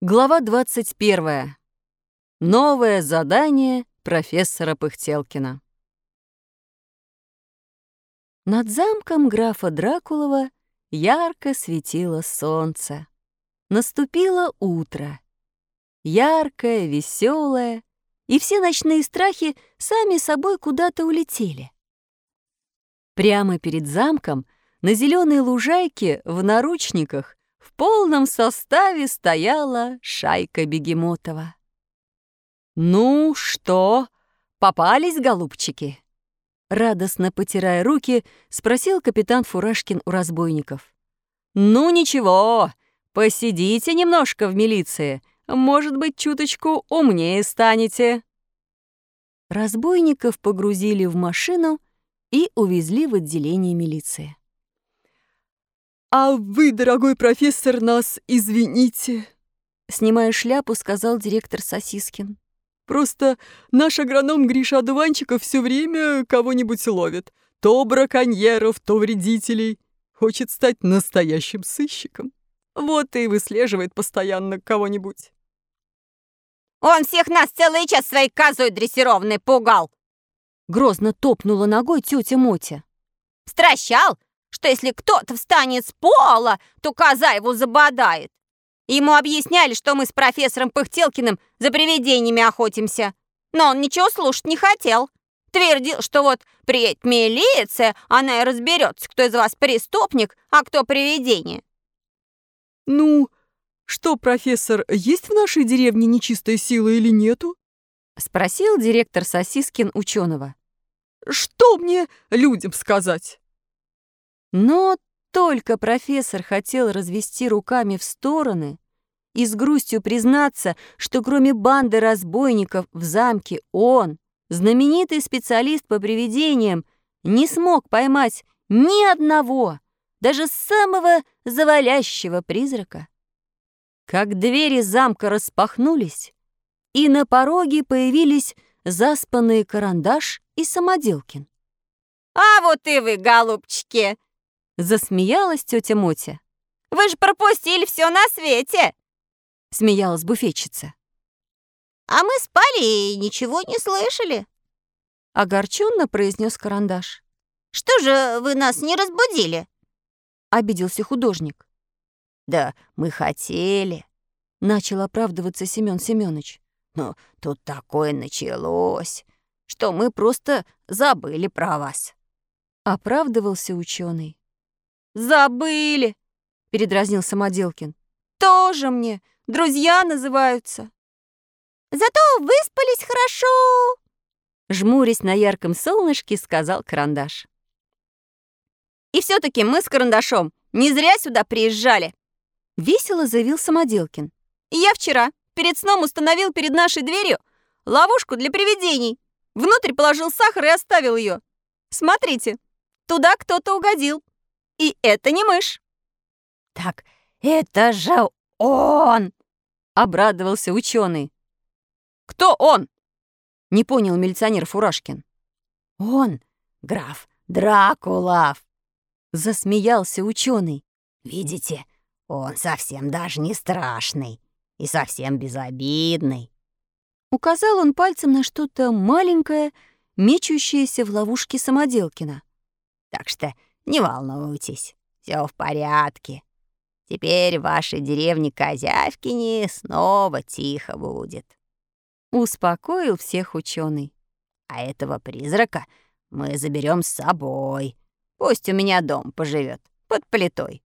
Глава 21. Новое задание профессора Пыхтелкина. Над замком графа Дракулова ярко светило солнце. Наступило утро. Яркое, веселое, и все ночные страхи сами собой куда-то улетели. Прямо перед замком на зеленой лужайке в наручниках в полном составе стояла шайка Бегемотова. «Ну что, попались, голубчики?» Радостно потирая руки, спросил капитан Фуражкин у разбойников. «Ну ничего, посидите немножко в милиции, может быть, чуточку умнее станете». Разбойников погрузили в машину и увезли в отделение милиции. «А вы, дорогой профессор, нас извините», — снимая шляпу, сказал директор Сосискин. «Просто наш агроном Гриша Одуванчиков все время кого-нибудь ловит. То браконьеров, то вредителей. Хочет стать настоящим сыщиком. Вот и выслеживает постоянно кого-нибудь». «Он всех нас целый час своей козой дрессированной пугал!» Грозно топнула ногой тетя Мотя. «Стращал, что если кто-то встанет с пола, то коза его забодает. Ему объясняли, что мы с профессором Пыхтелкиным за привидениями охотимся. Но он ничего слушать не хотел. Твердил, что вот приедет милиция, она и разберется, кто из вас преступник, а кто привидение. «Ну, что, профессор, есть в нашей деревне нечистая сила или нету?» — спросил директор Сосискин ученого. «Что мне людям сказать?» Но только профессор хотел развести руками в стороны и с грустью признаться, что кроме банды разбойников в замке он, знаменитый специалист по привидениям, не смог поймать ни одного, даже самого завалящего призрака. Как двери замка распахнулись, и на пороге появились заспанные карандаш и самоделкин. «А вот и вы, голубчики!» Засмеялась тетя Мотя. «Вы же пропустили все на свете!» Смеялась буфетчица. «А мы спали и ничего не слышали!» Огорченно произнес карандаш. «Что же вы нас не разбудили?» Обиделся художник. «Да мы хотели», — начал оправдываться Семён Семёныч. «Но тут такое началось, что мы просто забыли про вас». Оправдывался ученый. «Забыли!» — передразнил Самоделкин. «Тоже мне друзья называются». «Зато выспались хорошо!» Жмурясь на ярком солнышке, сказал Карандаш. «И все таки мы с Карандашом не зря сюда приезжали!» Весело заявил Самоделкин. «Я вчера перед сном установил перед нашей дверью ловушку для привидений. Внутрь положил сахар и оставил ее. Смотрите, туда кто-то угодил. И это не мышь. Так это же он! Обрадовался ученый. Кто он? Не понял милиционер Фуражкин. Он, граф Дракулов. Засмеялся ученый. Видите, он совсем даже не страшный и совсем безобидный. Указал он пальцем на что-то маленькое, мечущееся в ловушке Самоделкина. Так что не волнуйтесь, все в порядке. Теперь в вашей деревне Козявкине снова тихо будет. Успокоил всех ученый. А этого призрака мы заберем с собой. Пусть у меня дом поживет под плитой.